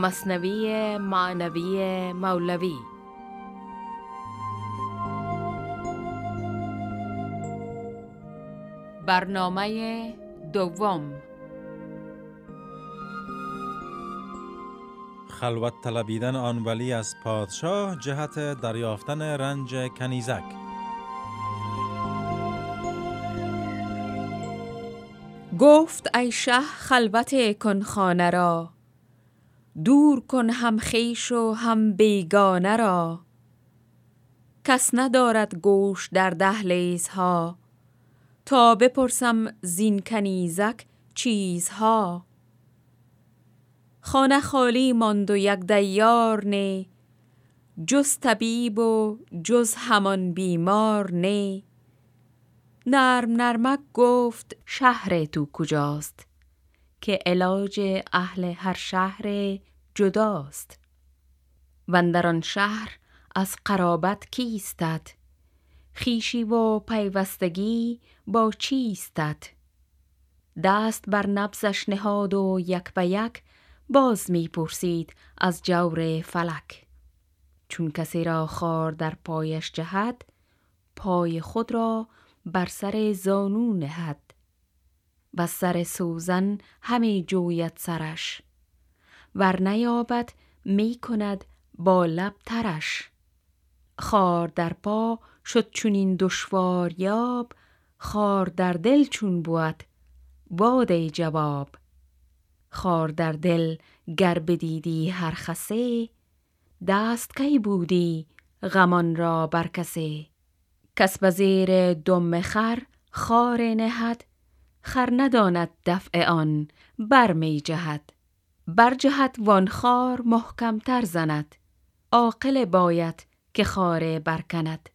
مصنوی معنوی مولوی. برنامه دوم. خلوت طلبیدن آن ولی از پادشاه جهت دریافتن رنج کنیزک. گفت ای شه خلوت کن خانه را. دور کن هم خیش و هم بیگانه را. کس ندارد گوش در دهلیزها تا بپرسم زین کنیزک چیزها. خانه خالی ماند و یک دیار نه. جز طبیب و جز همان بیمار نه. نرم نرمک گفت شهر تو کجاست؟ که علاج اهل هر شهر جداست. و آن شهر از قرابت کیستد خیشی و پیوستگی با چیستد دست بر نبزش نهاد و یک به یک باز می پرسید از جور فلک. چون کسی را خار در پایش جهد پای خود را بر سر زانو نهد. و سر سوزن همی جوید سرش. ور نیابد می کند با لب ترش. خار در پا شد چونین دشوار یاب خار در دل چون بود باده جواب. خار در دل گر بدیدی هر خسه دست کی بودی غمان را بر کسه. کس بزیر دم خر خار نهد خر نداند دفع آن بر می جهد. بر جهت وان خار محکم تر زند. عاقل باید که خار برکند.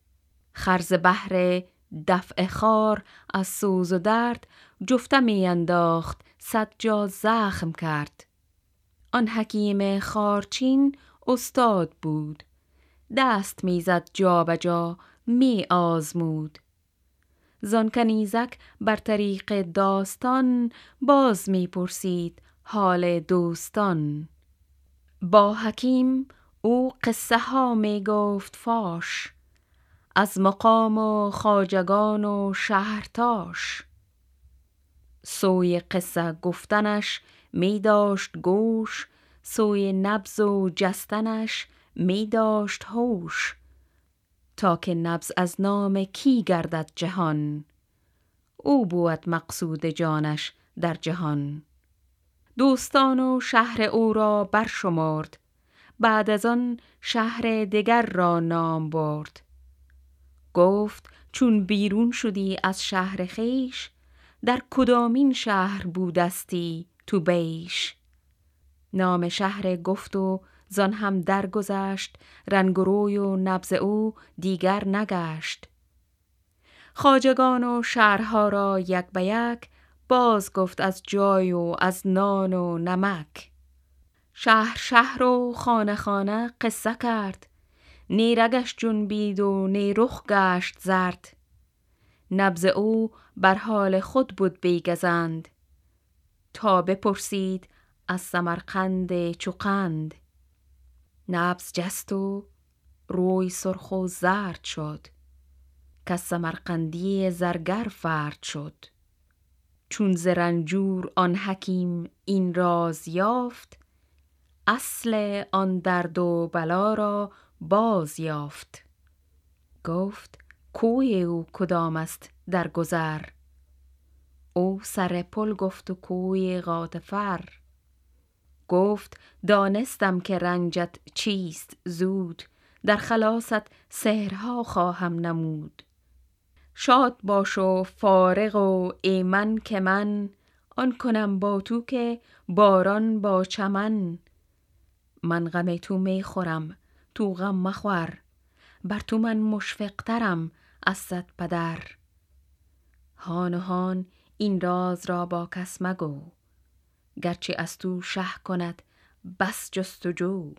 خرز بهر دفع خار از سوز و درد جفته می انداخت صد جا زخم کرد. آن حکیم خارچین استاد بود. دست می‌زد جا به جا می آزمود. زان کنیزک بر طریق داستان باز می پرسید حال دوستان. با حکیم او قصه ها می گفت فاش از مقام و خاجگان و شهرتاش سوی قصه گفتنش می داشت گوش سوی نبز و جستنش می داشت هوش. تا که نبز از نام کی گردد جهان؟ او بود مقصود جانش در جهان. دوستان و شهر او را برشمرد. بعد از آن شهر دگر را نام برد. گفت چون بیرون شدی از شهر خیش در کدامین شهر بودستی تو بیش؟ نام شهر گفت و زان هم درگذشت رنگ روی و نبز او دیگر نگشت. خاجگان و شهرها را یک به یک باز گفت از جای و از نان و نمک. شهر شهر و خانه خانه قصه کرد. نی رگش جنبید و نی رخ گشت زرد. نبز او بر حال خود بود بیگزند. تا بپرسید از سمرقند چوقند نبز جست و روی سرخ و زرد شد. که سمرقندی زرگر فرد شد. چون زرنجور آن حکیم این راز یافت اصل آن درد و بلا را باز یافت. گفت کوی او کدام است در گذر؟ او سر پل گفت و کوی غاطفر. گفت دانستم که رنجت چیست زود در خلاصت سهرها خواهم نمود. شاد باش و فارغ و ایمن که من آن کنم با تو که باران با چمن. من غم تو می خورم تو غم مخور بر تو من مشفقترم از صد پدر. هان و هان این راز را با کس مگو گرچه از تو شه کند بس جستجو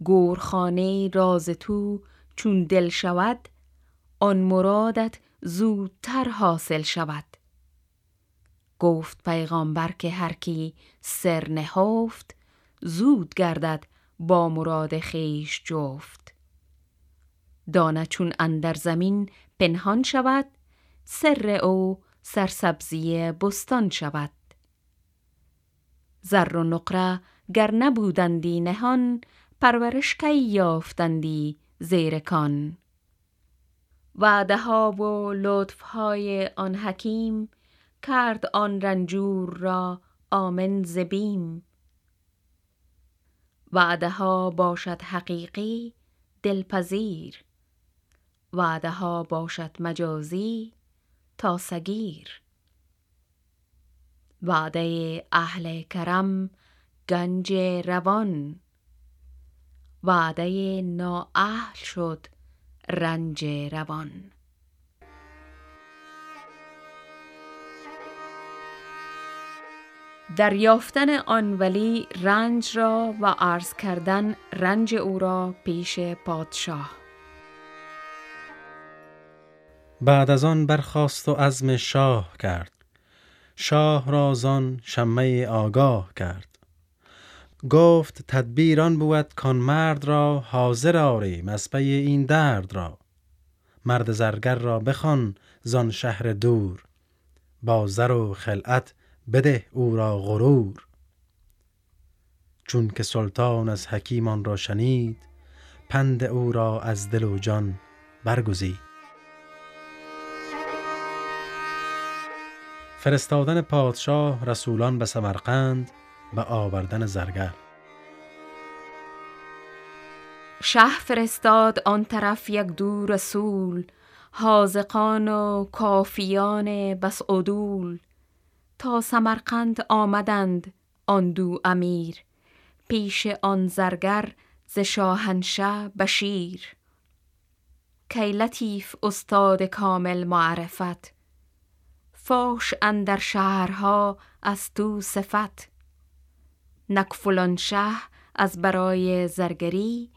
گورخانه راز تو چون دل شود آن مرادت زودتر حاصل شود. گفت پیغامبر که هر کی سر نهفت زود گردد با مراد خیش جفت. دانه چون اندر زمین پنهان شود سر او سرسبزی بستان شود. زر و نقره گر نبودندی نهان پرورش کی یافتندی زیر کان وعده ها و لطف های آن حکیم کرد آن رنجور را آمن زبیم وعده ها باشد حقیقی دلپذیر وعده ها باشد مجازی تا سگیر وعده اهل کرم گنج روان وعده نااهل شد رنج روان. دریافتن آن ولی رنج را و عرض کردن رنج او را پیش پادشاه. بعد از آن برخاست و عزم شاه کرد. شاه را زان شمه آگاه کرد. گفت تدبیران بود کان مرد را حاضر آریم از پی این درد را. مرد زرگر را بخوان زان شهر دور با زر و خلعت بده او را غرور. چون که سلطان از حکیمان را شنید پند او را از دل و جان برگزید. فرستادن پادشاه رسولان به سمرقند و آوردن زرگر. شه فرستاد آن طرف یک دو رسول حاذقان و کافیان بس عدول. تا سمرقند آمدند آن دو امیر پیش آن زرگر ز شاهنشه بشیر. کی لطیف استاد کامل معرفت فاش اندر شهرها از تو صفت. نک فلان شه از برای زرگری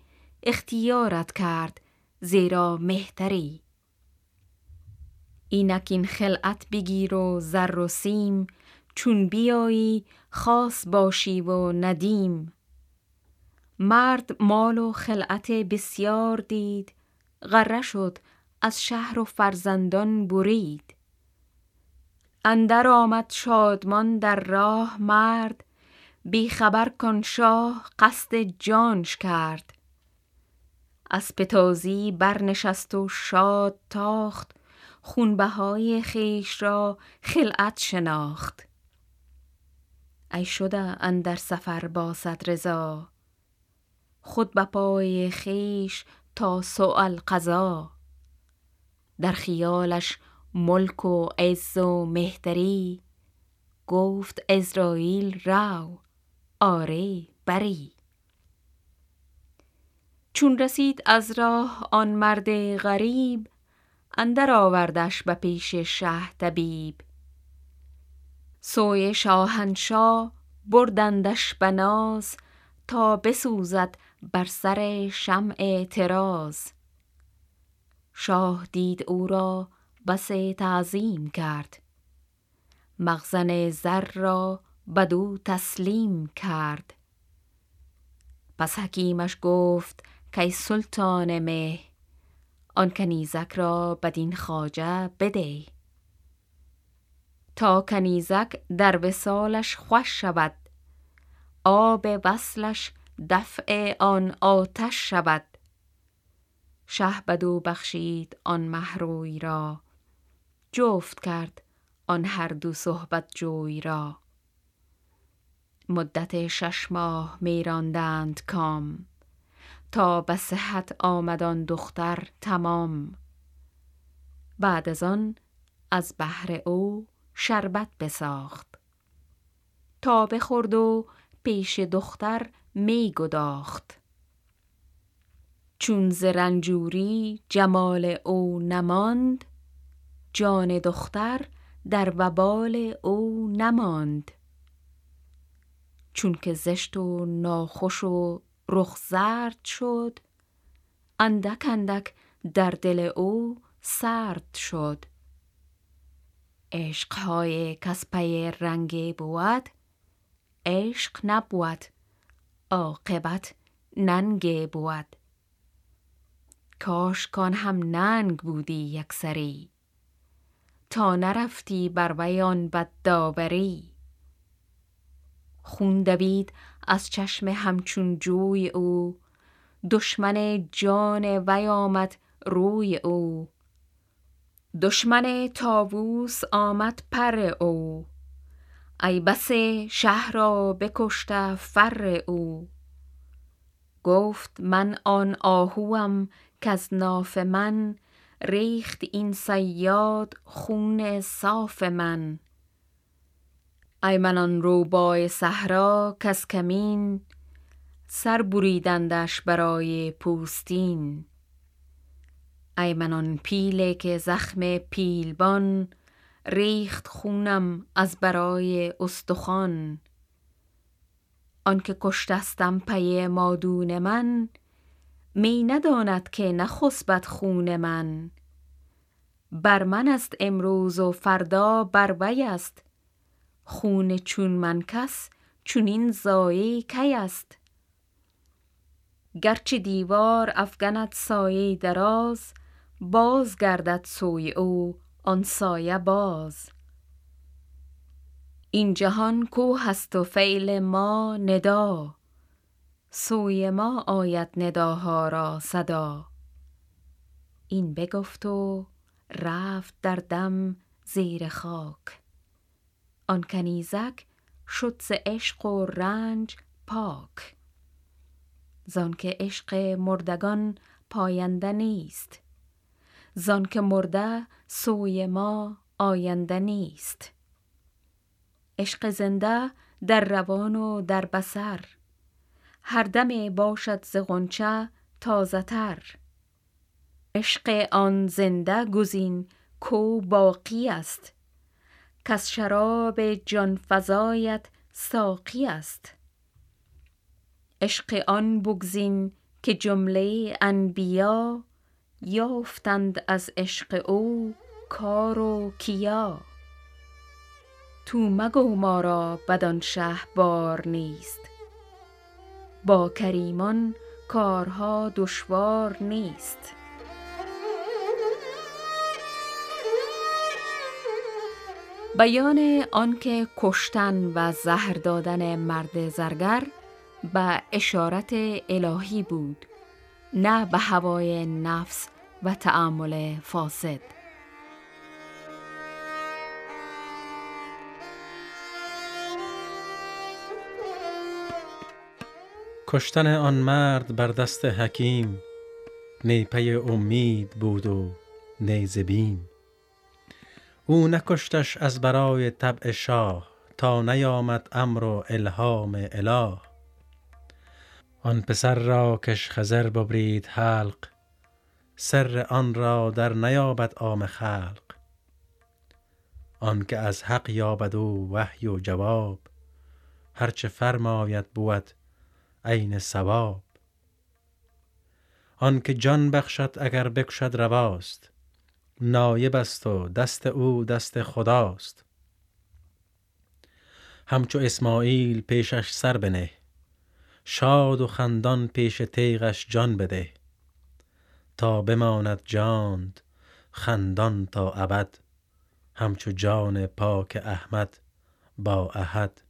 اختیارت کرد زیرا مهتری. اینک این خلعت بگیر و زر و سیم چون بیایی خاص باشی و ندیم. مرد مال و خلعت بسیار دید غره شد از شهر و فرزندان برید. اندر آمد شادمان در راه مرد بی خبر کن شاه قصد جانش کرد. از پتازی برنشست و شاد تاخت خونبهای خیش را خلعت شناخت. ای شده اندر سفر با صد رضا خود به پای خیش تا سؤال قضا. در خیالش ملک و عز و مهتری گفت ازرائیل رو آره بری. چون رسید از راه آن مرد غریب اندر آوردش به پیش شه طبیب. سوی شاهنشاه بردندش به ناز تا بسوزد بر سر شمع تراز شاه دید او را بس تعظیم کرد. مخزن زر را بدو تسلیم کرد. پس حکیمش گفت کی سلطان مه آن کنیزک را بدین خاجه بده. تا کنیزک در وسالش خوش شود آب وصلش دفع آن آتش شود. شه بدو بخشید آن محروی را جفت کرد آن هر دو صحبت جوی را. مدت شش ماه میراندند کام. تا به صحت آمد آن دختر تمام. بعد از آن از بهر او شربت بساخت. تا بخورد و پیش دختر می گداخت. چون ز رنجوری جمال او نماند جان دختر در وبال او نماند. چون که زشت و ناخوش و رخ زرد شد اندک اندک در دل او سرد شد. عشقهای کس پی رنگ بود عشق نبود عاقبت ننگ بود. کاش کان هم ننگ بودی یکسری تا نرفتی بر ویان بد داوری خون دوید از چشم همچون جوی او. دشمن جان وی آمد روی او. دشمن تاووس آمد پر او. ای بس شه را بکشته فر او. گفت من آن آهوم کز ناف من ریخت این صیاد خون صاف من. ای من آن روباه صحرا کز کمین سر بریدندش برای پوستین. ای من آن پیله که زخم پیلبان ریخت خونم از برای استخوان. آنکه کشتستم پی مادون من می نداند که نخسبد خون من. بر من است امروز و فردا بر وی است خون چون من کس چونین ضایع کی است؟ گرچه دیوار افگند سایه دراز باز گردد سوی او آن سایه باز. این جهان کوه است و فعل ما ندا سوی ما آید نداها را صدا. این بگفت و رفت در دم زیر خاک. آن کنیزک شد ز عشق و رنج پاک. زانکه عشق مردگان پاینده نیست. زانکه مرده سوی ما آینده نیست. عشق زنده در روان و در بصر. هر دم باشد ز غنچه تازه تر. عشق آن زنده گزین کو باقی است. کز شراب جان فزایت ساقی است. عشق آن بگزین که جمله انبیا یافتند از عشق او کار و کیا. تو مگو ما را بدان شه بار نیست. با کریمان کارها دشوار نیست. بیان آنکه کشتن و زهر دادن مرد زرگر به اشارت الهی بود نه به هوای نفس و تعامل فاسد. کشتن آن مرد بر دست حکیم نی پی امید بود و نی ز بیم او نکشتش از برای طبع شاه تا نیامد امر و الهام اله. آن پسر را کش خضر ببرید حلق سر آن را در نیابد عام خلق. آنکه از حق یابد او وحی و جواب هرچه فرماید بود عین صواب آنکه جان بخشد اگر بکشد رواست نایب است و دست او دست خداست. همچو اسماعیل پیشش سر بنه شاد و خندان پیش تیغش جان بده. تا بماند جانت خندان تا ابد همچو جان پاک احمد با احد.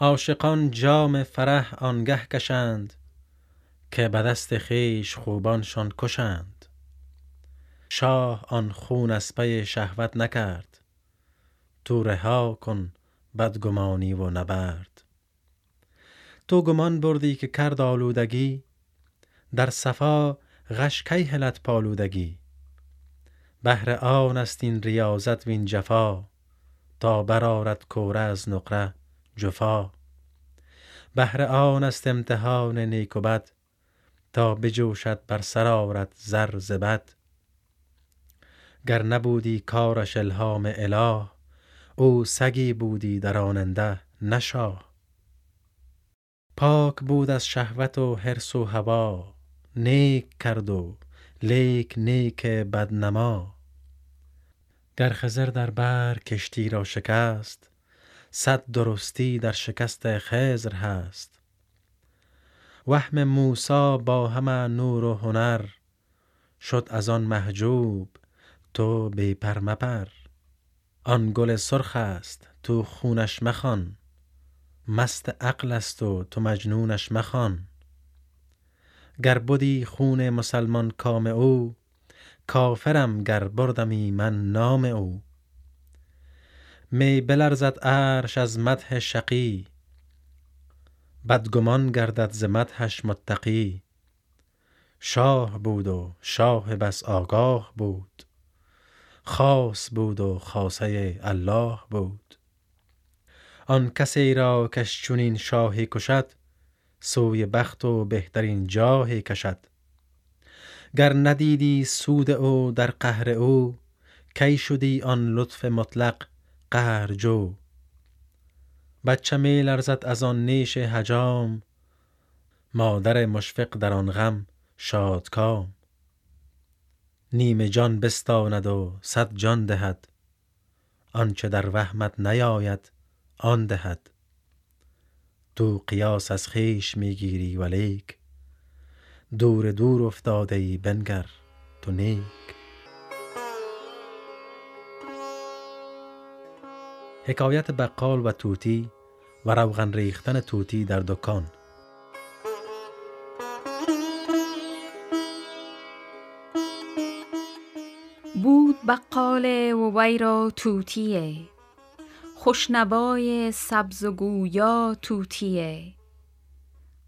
عاشقان جام فرح آنگه کشند که به دست خویش خوبانشان کشند. شاه آن خون از پی شهوت نکرد. تو رها کن بدگمانی و نبرد. تو گمان بردی که کرد آلودگی در صفا غش کی هلد پالودگی؟ بهر آن است این ریاضت وین جفا تا برآرد کوره از نقره جفا. بهر آن است امتحان نیک و بد تا بجوشد بر سر آرد زر ز بد. گر نبودی کارش الهام اله او سگی بودی دراننده نه شاه پاک بود از شهوت و حرص و هوا نیک کرد و لیک نیک بدنما. گر خضر در بحر کشتی را شکست صد درستی در شکست خزر هست. وهم موسا با همه نور و هنر شد از آن محجوب تو بی پر مپر آن گل سرخ است تو خونش مخوان مست عقل است و تو مجنونش مخوان. گر بدی خون مسلمان کام او کافرم گر بردمی من نام او. می بلرزد عرش از مدح شقی بدگمان گردد ز مدحش متقی. شاه بود و شاه بس آگاه بود. خاص بود و خاصه الله بود. آن کسی را کش چنین شاهی کشد سوی بخت و بهترین جاهی کشد. گر ندیدی سود او در قهر او کی شدی آن لطف مطلق قهرجو بچه می لرزد از آن نیش حجام مادر مشفق در آن غم شادکام نیم جان بستاند و صد جان دهد. آنچه در وهمت نیاید آن دهد. تو قیاس از خویش می گیری ولیک. دور دور افتاده ای بنگر تو نیک. حکایت بقال و توتی و روغن ریختن توتی در دکان. بقال و وی را توتیه خوشنوای سبز و گویا توتیه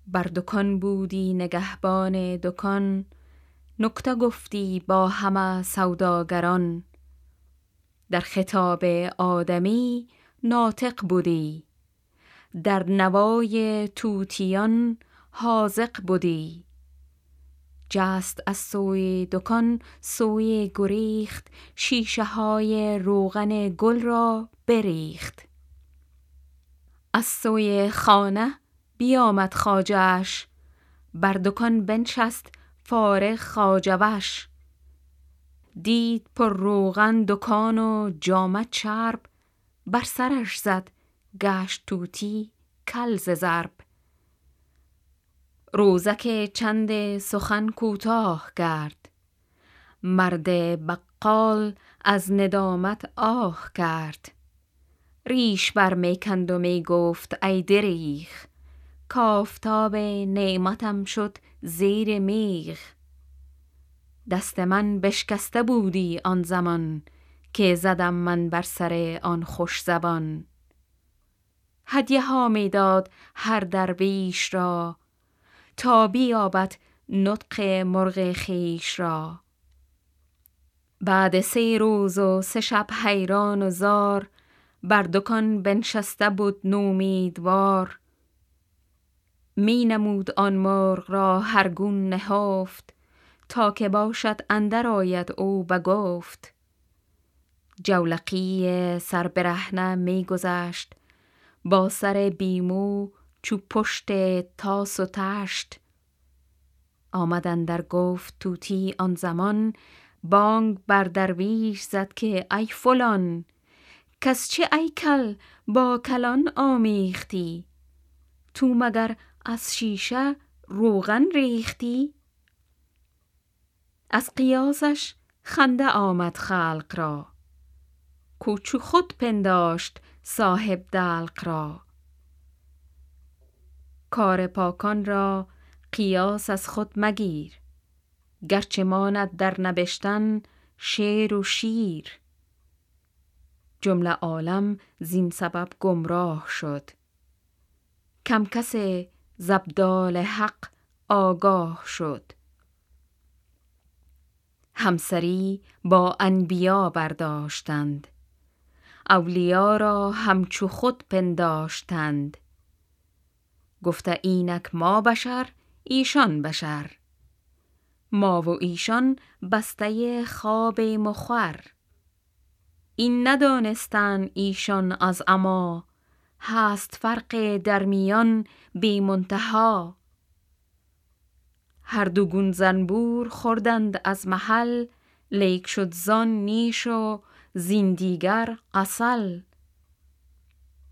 بر دکان بودی نگهبان دکان نکته گفتی با همه سوداگران. در خطاب آدمی ناطق بودی. در نوای توتیان حاذق بودی. جست از سوی دکان سوی گریخت شیشه های روغن گل را بریخت. از سوی خانه بیامد خاجش بر دکان بنشست فارغ خاجوش دید پر روغن دکان و جامه چرب. بر سرش زد گشت توتی کل ز ضرب روزک چند سخن کوتاه کرد. مرد بقال از ندامت آه کرد. ریش بر می کند و می گفت ای دریغ کافتاب نعمتم شد زیر میغ. دست من بشکسته بودی آن زمان که زدم من بر سر آن خوش زبان. هدیه ها می داد هر درویش را تا بیابد نطق مرغ خیش را. بعد سه روز و سه شب حیران و زار بر دکان بنشسته بود نومیدوار. می نمود آن مرغ را هر گون نهفت تا که باشد اندر آید او بگفت جولقی سر برهنه می گذشت با سر بیمو چو پشت تاس و تشت آمدن در گفت توتی آن زمان بانگ بر درویش زد که ای فلان کس چه ای کل با کلان آمیختی؟ تو مگر از شیشه روغن ریختی؟ از قیاسش خنده آمد خلق را کوچو خود پنداشت صاحب دلق را. کار پاکان را قیاس از خود مگیر. گرچه ماند در نبشتن شعر و شیر. جمله عالم زین سبب گمراه شد. کم کس زبدال حق آگاه شد. همسری با انبیا برداشتند. اولیا را همچو خود پنداشتند. گفته اینک ما بشر ایشان بشر. ما و ایشان بسته خواب مخور. این ندانستن ایشان از اما هست فرق در میان بی منتها. هر دو گون زنبور خوردند از محل لیک شد زان نیش و زین دیگر قسل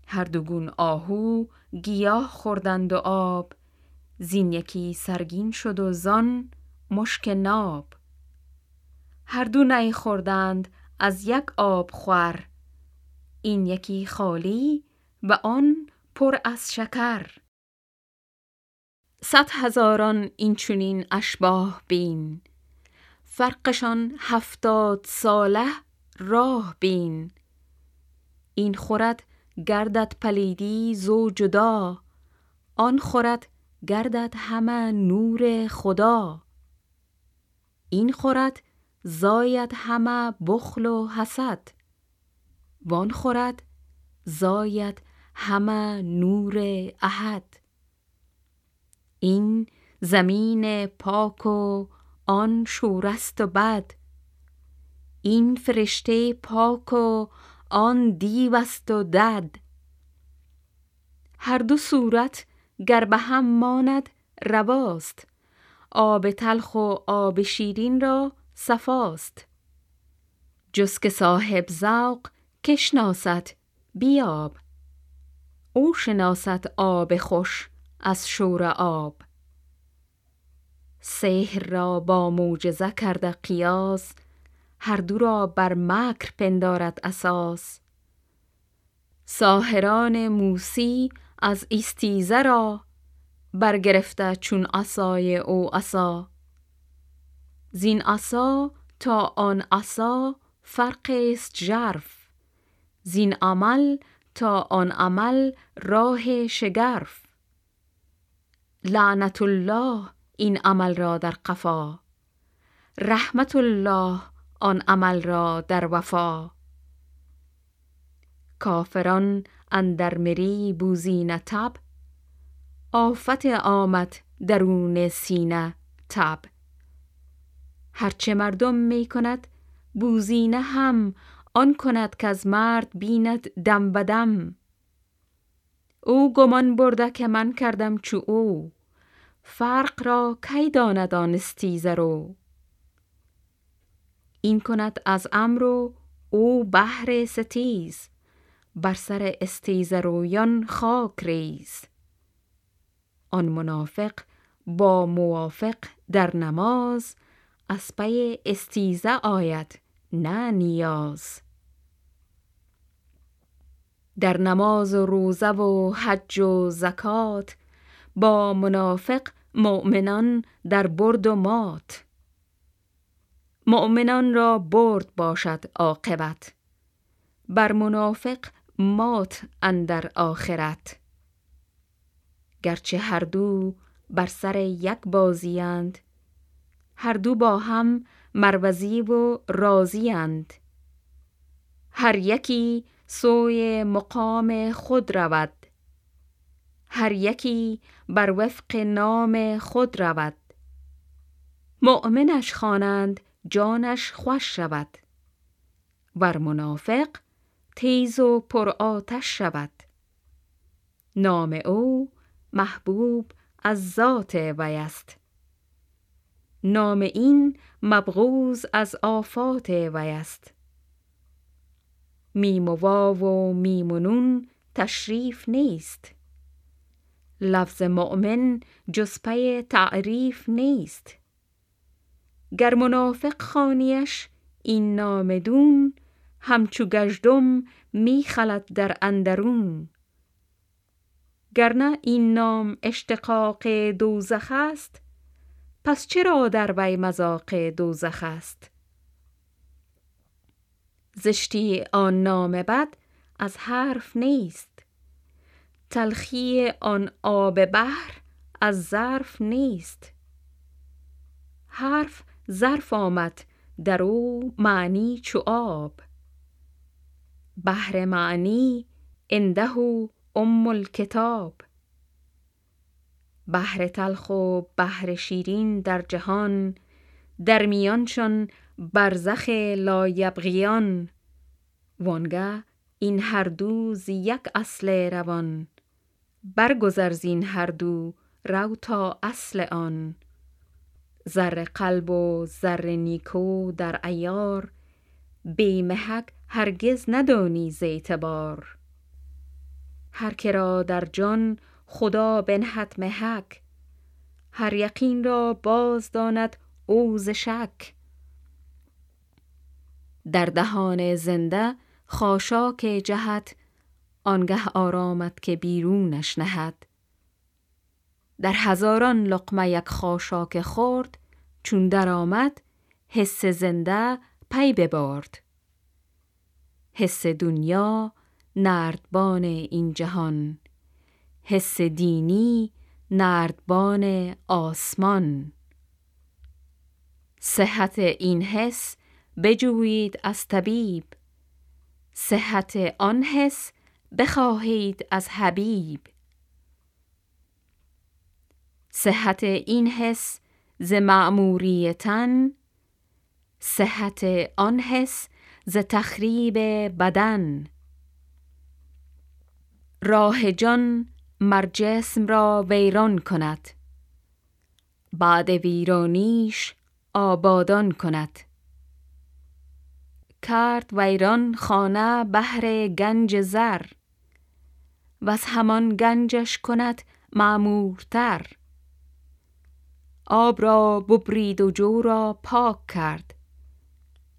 هر دوگون آهو گیاه خوردند و آب. زین یکی سرگین شد و زان مشک ناب. هر دو نی خوردند از یک آب خور. این یکی خالی و آن پر از شکر. صد هزاران این چونین اشباه بین. فرقشان هفتاد ساله راه بین. این خورد گردد پلیدی زو جدا آن خورد گردد همه نور خدا. این خورد زاید همه بخل و حسد وان خورد زاید همه نور احد. این زمین پاک و آن شورست و بد این فرشته پاک و آن دیو است و دد. هر دو صورت گر به هم ماند رواست. آب تلخ و آب شیرین را صفاست. جز که صاحب ذوق کشناست بیاب. او شناست آب خوش از شور آب. سحر را با معجزه کرده قیاس هر دو را بر مکر پندارد اساس. ساهران موسی از استیزه را برگرفته چون عصای او عصا. زین عصا تا آن عصا فرق است ژرف. زین عمل تا آن عمل راه شگرف. لعنت الله این عمل را در قفا. رحمت الله آن عمل را در وفا. کافران اندر مری بوزینه تب آفت آمد درون سینه تب هرچه مردم می کند بوزینه هم آن کند که از مرد بیند دم بدم او گمان برده که من کردم چو او فرق را کی داند آن این کند از امر و او بهر ستیز بر سر استیزه رویان خاک ریز. آن منافق با موافق در نماز از پی استیزه آید نه نیاز. در نماز و روزه و حج و زکات با منافق مؤمنان در برد و مات. مؤمنان را برد باشد عاقبت. بر منافق مات اندر آخرت. گرچه هر دو بر سر یک بازیند هر دو با هم مروزی و راضیند هر یکی سوی مقام خود رود. هر یکی بر وفق نام خود رود. مؤمنش خوانند جانش خوش شود. ور منافق تیز و پر آتش شود. نام او محبوب از ذات وی است. نام این مبغوز از آفات وی است. میم و واو و میم و نون تشریف نیست. لفظ مؤمن جز پی تعریف نیست. گر منافق خوانیش این نام دون همچو کژدم می خلد در اندرون. گرنه این نام اشتقاق دوزخ است پس چرا در وی مذاق دوزخ است؟ زشتی آن نام بد از حرف نیست تلخی آن آب بحر از ظرف نیست. حرف ظرف آمد در او معنی چو آب. بحر معنی عنده ام الکتاب. بحر تلخ و بحر شیرین در جهان در میانشان برزخ لایبغیان. وانگه این هر دو زی یک اصل روان برگذر زین هر دو رو تا اصل آن. زر قلب و زر نیکو در عیار بی محک هرگز ندانی ز اعتبار. هر که را در جان خدا بنهد محک هر یقین را باز داند اوز شک. در دهان زنده خاشاک جهت آنگه آرامد که بیرونش نهد. در هزاران لقمه یک خاشاک خورد چون درآمد حس زنده پی ببارد حس دنیا نردبان این جهان حس دینی نردبان آسمان. صحت این حس بجویید از طبیب صحت آن حس بخواهید از حبیب. صحت این حس ز معموریتن صحت آن حس ز تخریب بدن. راه جان مر جسم را ویران کند. بعد ویرانیش آبادان کند. کرد ویران خانه بهر گنج زر. و از همان گنجش کند معمورتر آب را ببرید و جو را پاک کرد.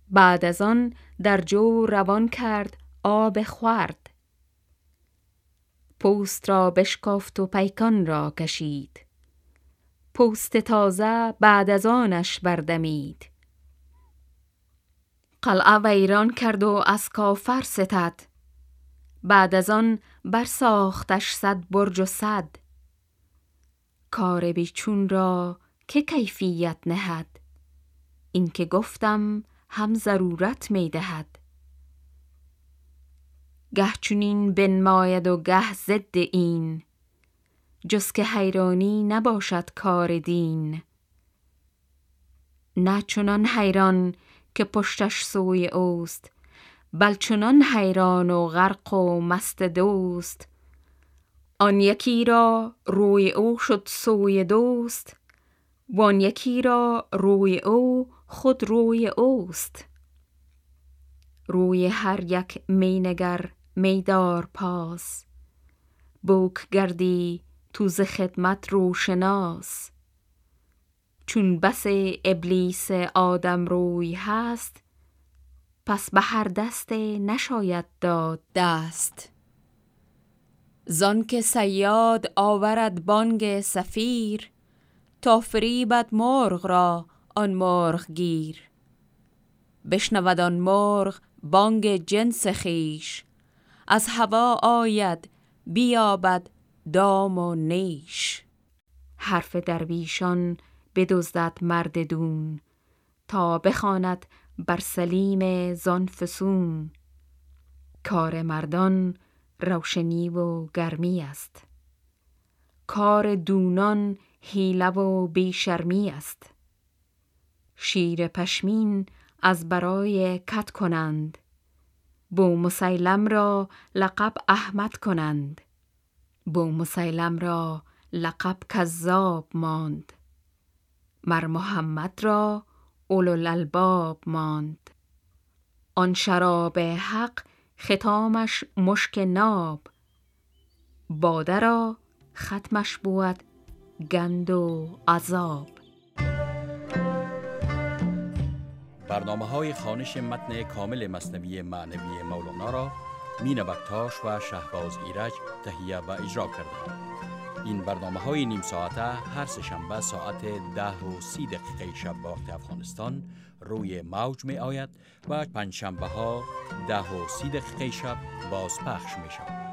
بعد از آن در جو روان کرد آب خورد پوست را بشکافت و پیکان را کشید. پوست تازه بعد از آنش بردمید. قلعه ویران کرد و از کافر ستد. بعد از آن برساختش صد برج و صد. کار بیچون را که کیفیت نهد. این که گفتم هم ضرورت می دهد گه چونین بنماید و گه ضد این جز که حیرانی نباشد کار دین. نه چنان حیران که پشتش سوی اوست بل چنان حیران و غرق و مست دوست. آن یکی را روی او شد سوی دوست وان یکی را روی او خود روی اوست. روی هر یک مینگر میدار پاس. بوک گردی تو ز خدمت روشناس. چون بس ابلیس آدم روی هست پس به هر دست نشاید داد دست. زان که سیاد آورد بانگ سفیر تا فریبد مرغ را آن مرغ گیر. بشنود آن مرغ بانگ جنس خیش از هوا آید بیابد دام و نیش. حرف درویشان بدزدد مرد دون. تا بخواند بر سلیم زان فسون. کار مردان روشنی و گرمی است. کار دونان حیله و بیشرمی است. شیر پشمین از برای کت کنند. بو مسیلم را لقب احمد کنند. بو مسیلم را لقب کذاب ماند. مر محمد را اولوالالباب ماند. آن شراب حق ختامش مشک ناب. باده را ختمش بود گند و عذاب برنامه های خانش متن کامل مصنوی معنوی مولانا را مین بکتاش و شهباز ایرج تهیه و اجرا کرده این برنامه های نیم ساعته هر سه شنبه ساعت ده و سی دقیقه شب وقت افغانستان روی موج می آید و پنج شنبه ها ده و سی دقیقه شب باز پخش می شود.